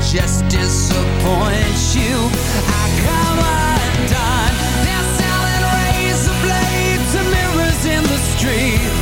just disappoint you. I come undone. They're selling razor blades and mirrors in the street.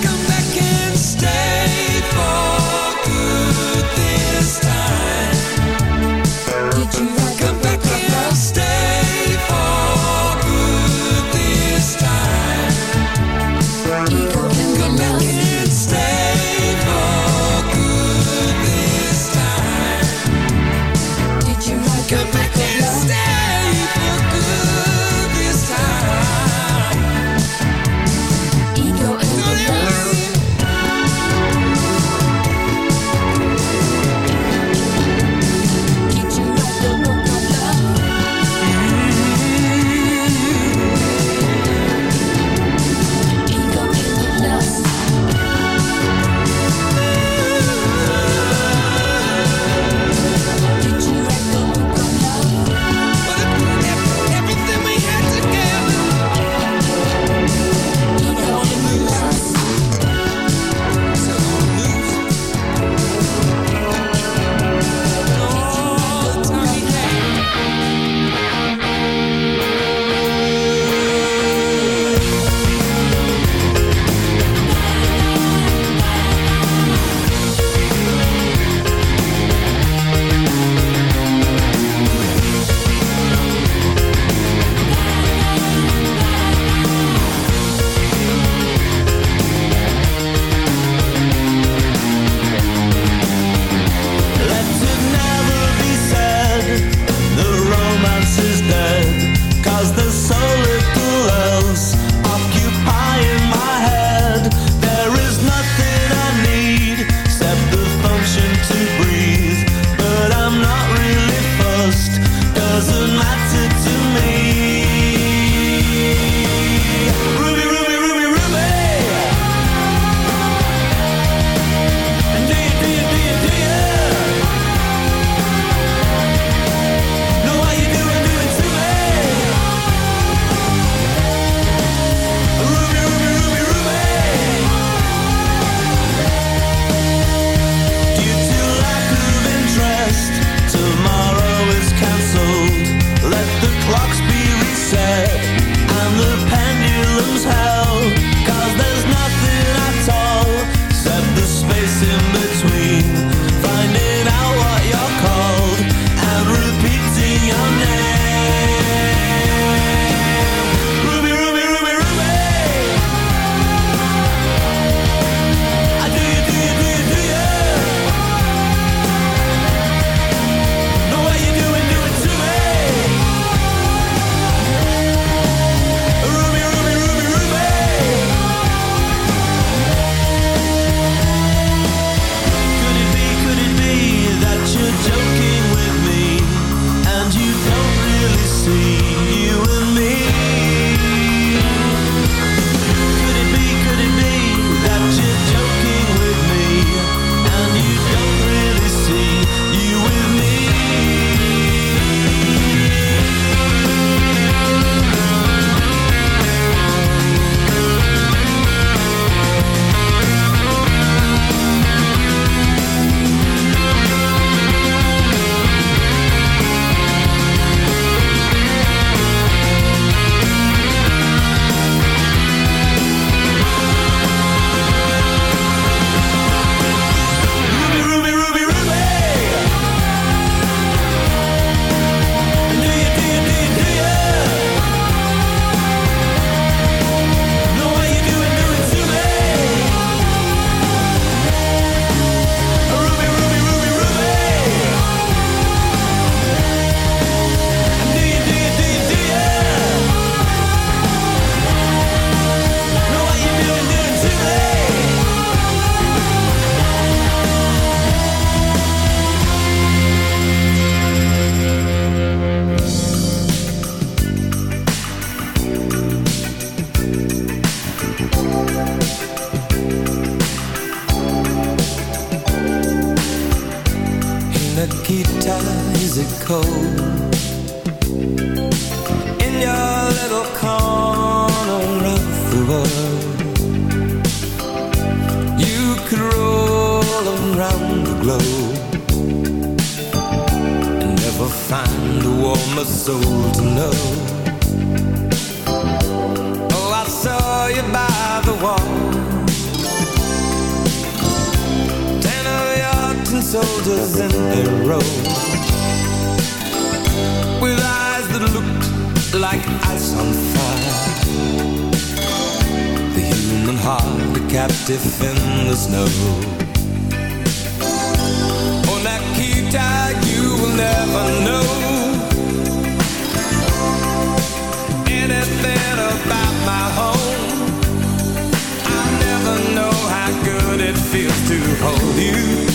hold you.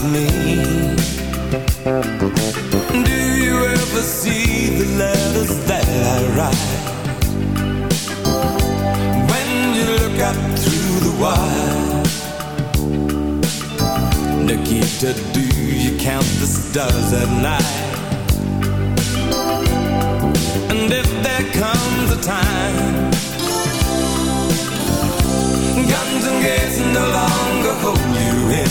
Do you ever see the letters that I write? When you look out through the wild Nikita, do you count the stars at night? And if there comes a time Guns and gates no longer hold you in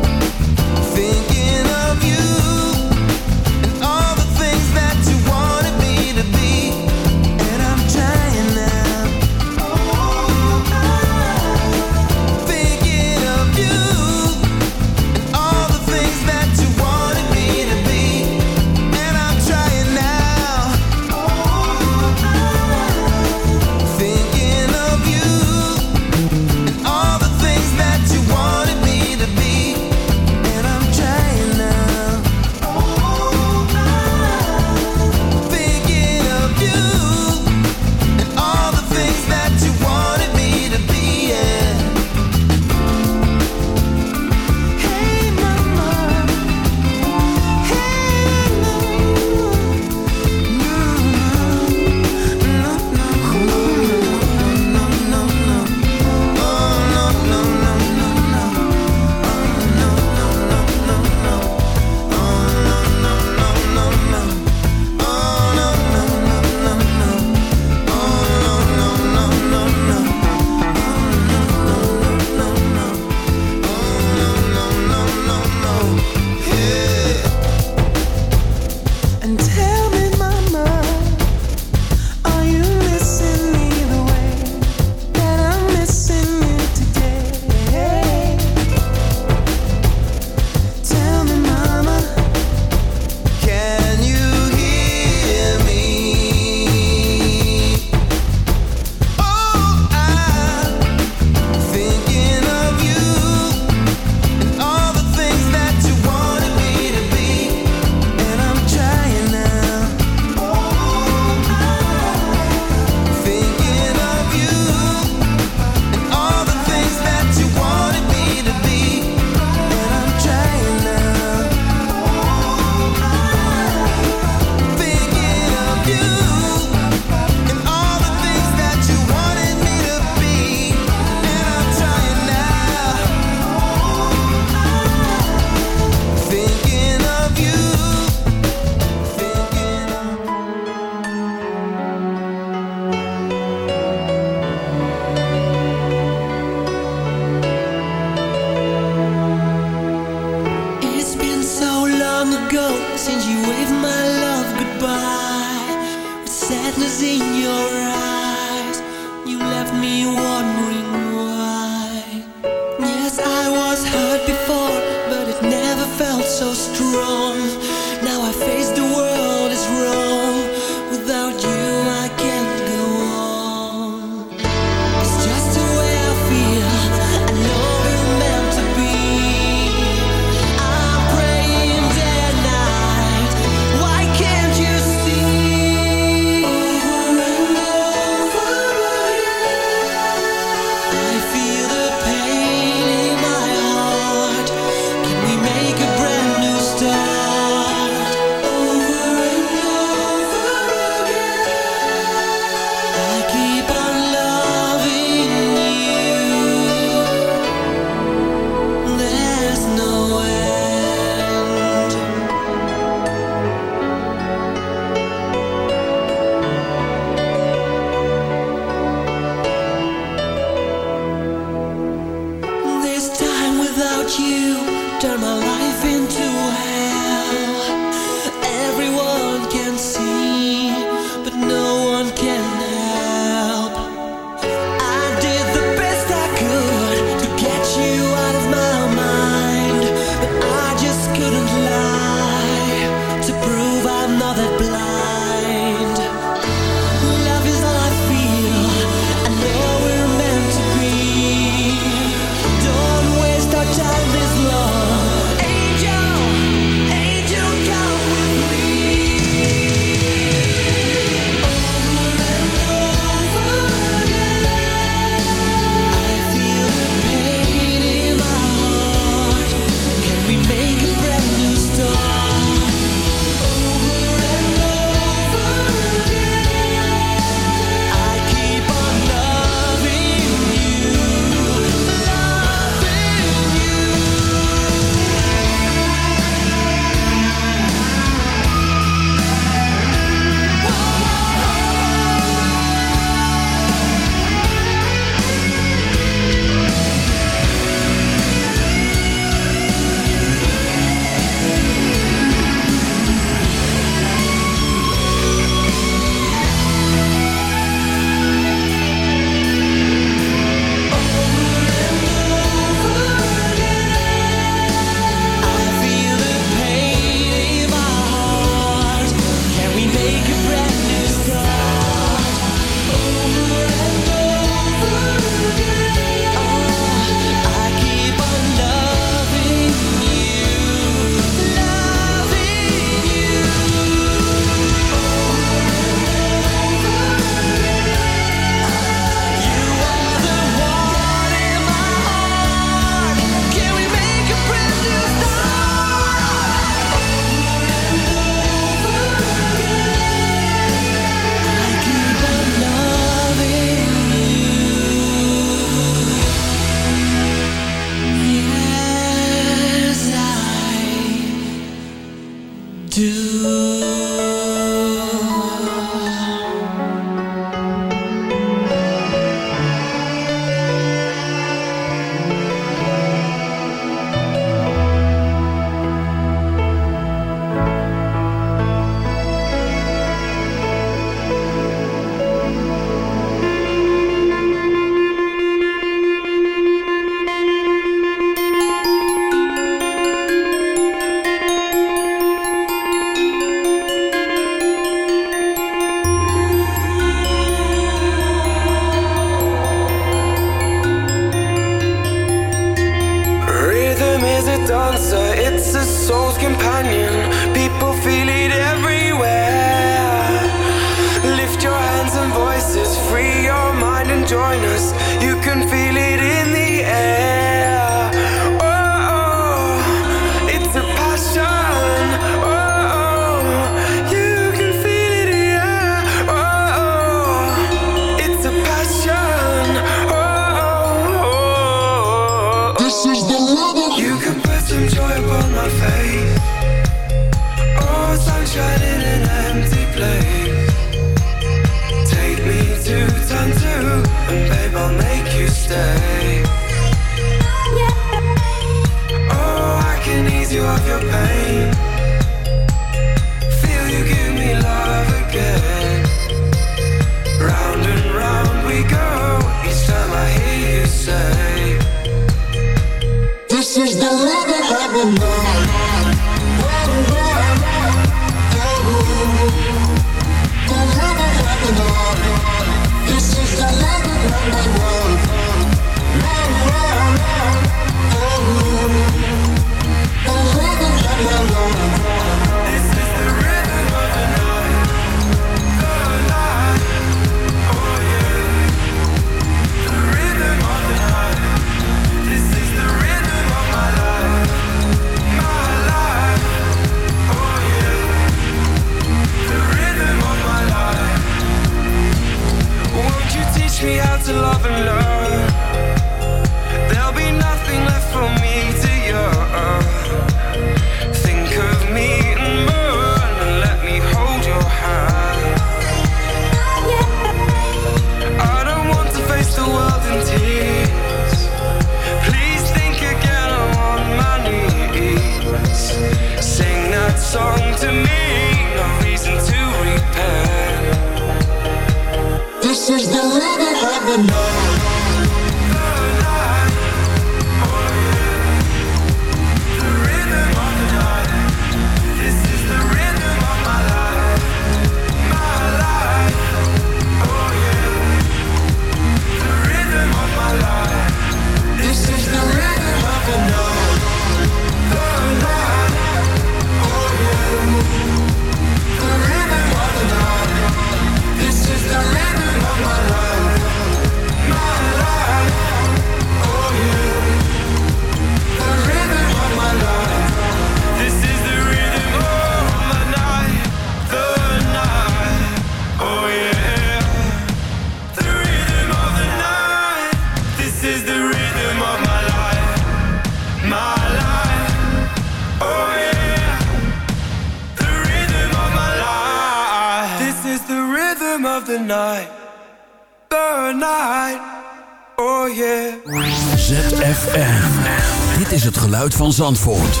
Van Zandvoort.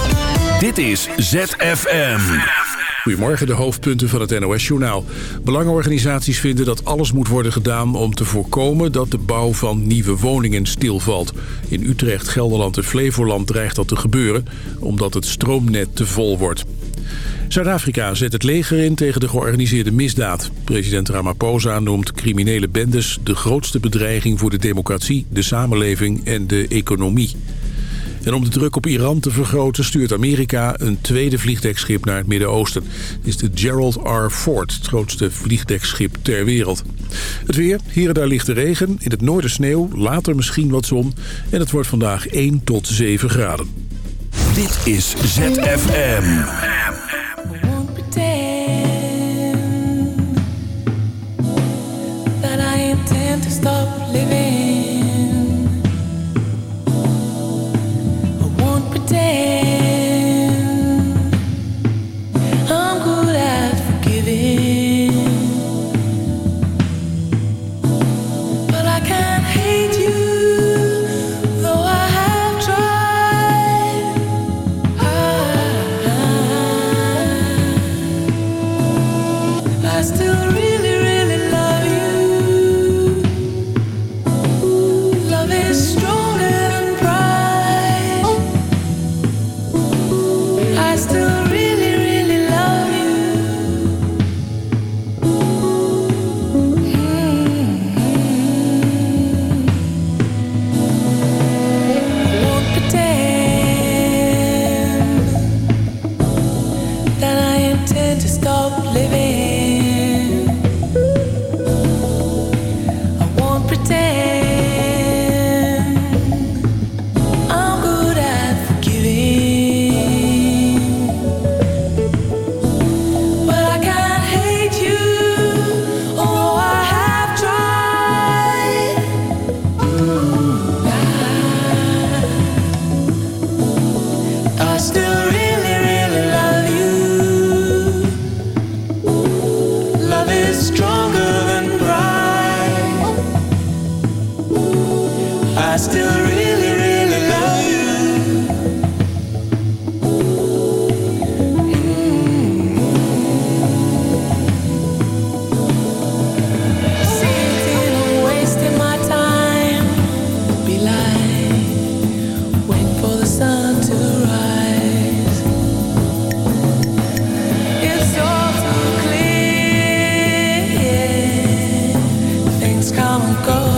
Dit is ZFM. Goedemorgen, de hoofdpunten van het NOS-journaal. Belangenorganisaties vinden dat alles moet worden gedaan om te voorkomen dat de bouw van nieuwe woningen stilvalt. In Utrecht, Gelderland en Flevoland dreigt dat te gebeuren, omdat het stroomnet te vol wordt. Zuid-Afrika zet het leger in tegen de georganiseerde misdaad. President Ramaphosa noemt criminele bendes de grootste bedreiging voor de democratie, de samenleving en de economie. En om de druk op Iran te vergroten stuurt Amerika een tweede vliegdekschip naar het Midden-Oosten. Het is de Gerald R. Ford, het grootste vliegdekschip ter wereld. Het weer, hier en daar ligt de regen, in het noorden sneeuw, later misschien wat zon. En het wordt vandaag 1 tot 7 graden. Dit is ZFM. go.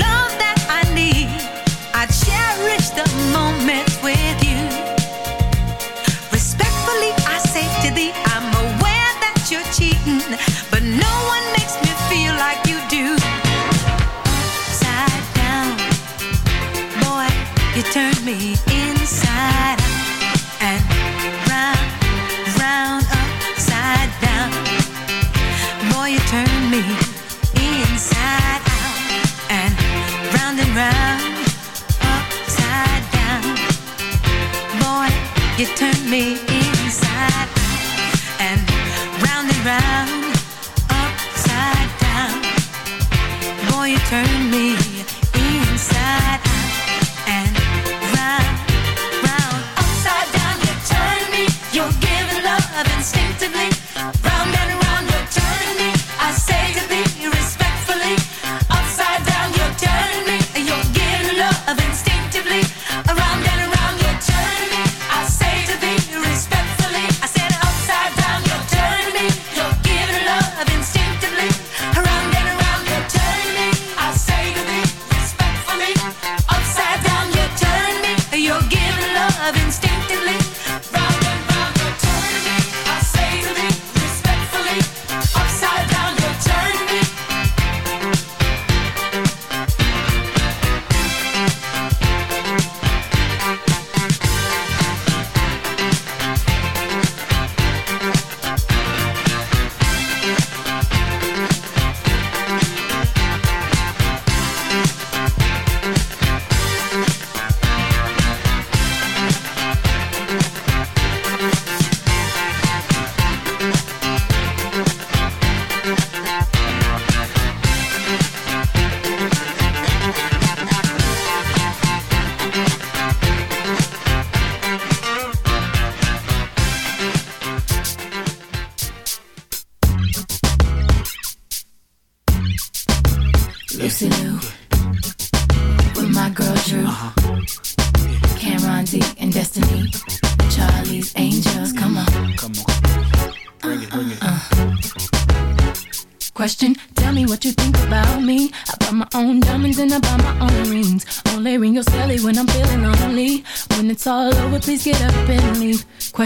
love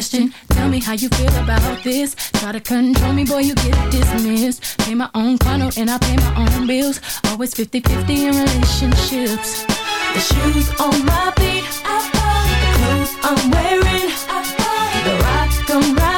question. Tell me how you feel about this. Try to control me, boy, you get dismissed. Pay my own funnel and I pay my own bills. Always 50 50 in relationships. The shoes on my feet, I fall. The clothes I'm wearing, I fall. The rocks I'm riding.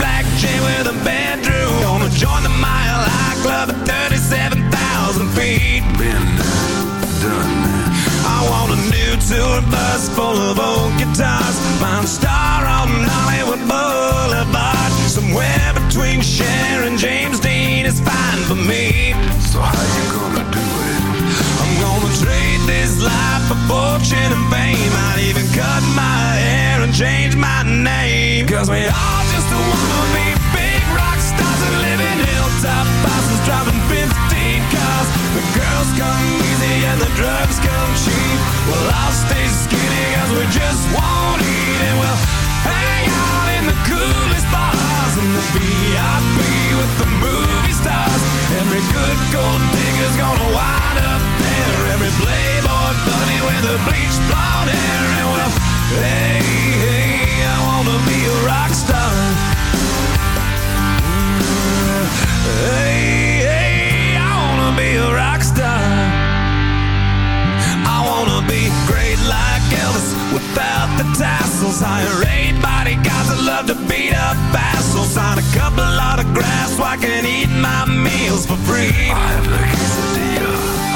black chain with a bedroom. Gonna join the Mile High Club at 37,000 feet. Been done. I want a new tour bus full of old guitars. Mine star on Hollywood Boulevard. Somewhere between Cher and James Dean is fine for me. So how you gonna do it? I'm gonna trade this life for fortune and fame. I'd even cut my hair and change my name. Cause we all just wanna be big rock stars and live hilltop houses driving 15 cars. The girls come easy and the drugs come cheap. Well, I'll stay skinny we just won't eat and we'll hang out in the coolest bars and the VIP with the movie stars. Every good gold digger's gonna wind up there. Every playboy bunny with a bleached blonde hair. And well, hey, hey, I wanna be a rock star. Mm-hmm. Hey, hey, I wanna be a rock star. I wanna be great like Elvis without the tassels. Hire love to beat up assholes. Sign a couple so I can eat my meals for free.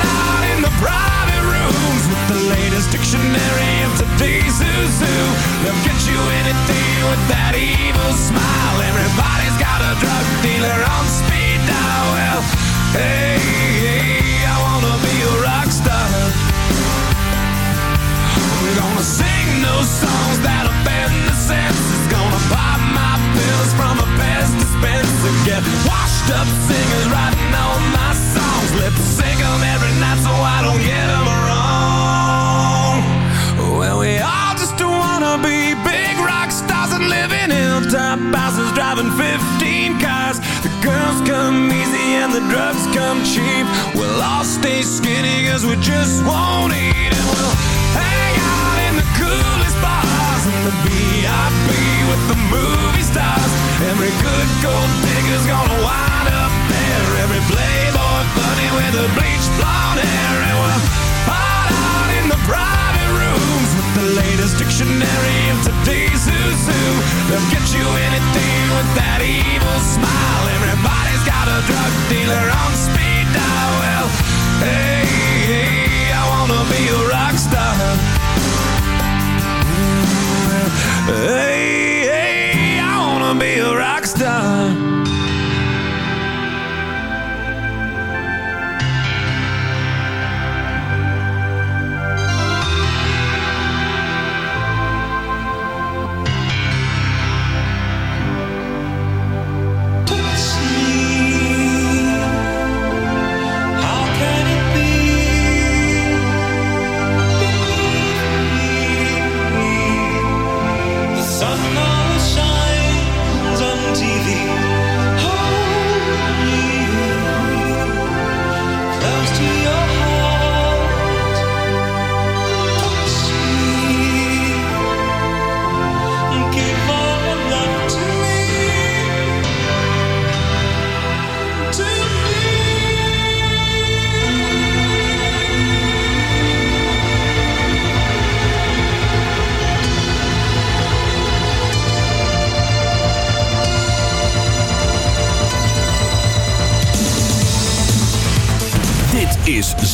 hide out in the private rooms his lips. Sick every night so I don't get him wrong. Well, we all just wanna be big rock stars And live in hilltop houses driving 15 cars. The girls come easy and the drugs come cheap. We'll all stay skinny cause we just won't eat. And we'll hang out in the coolest bars And the VIP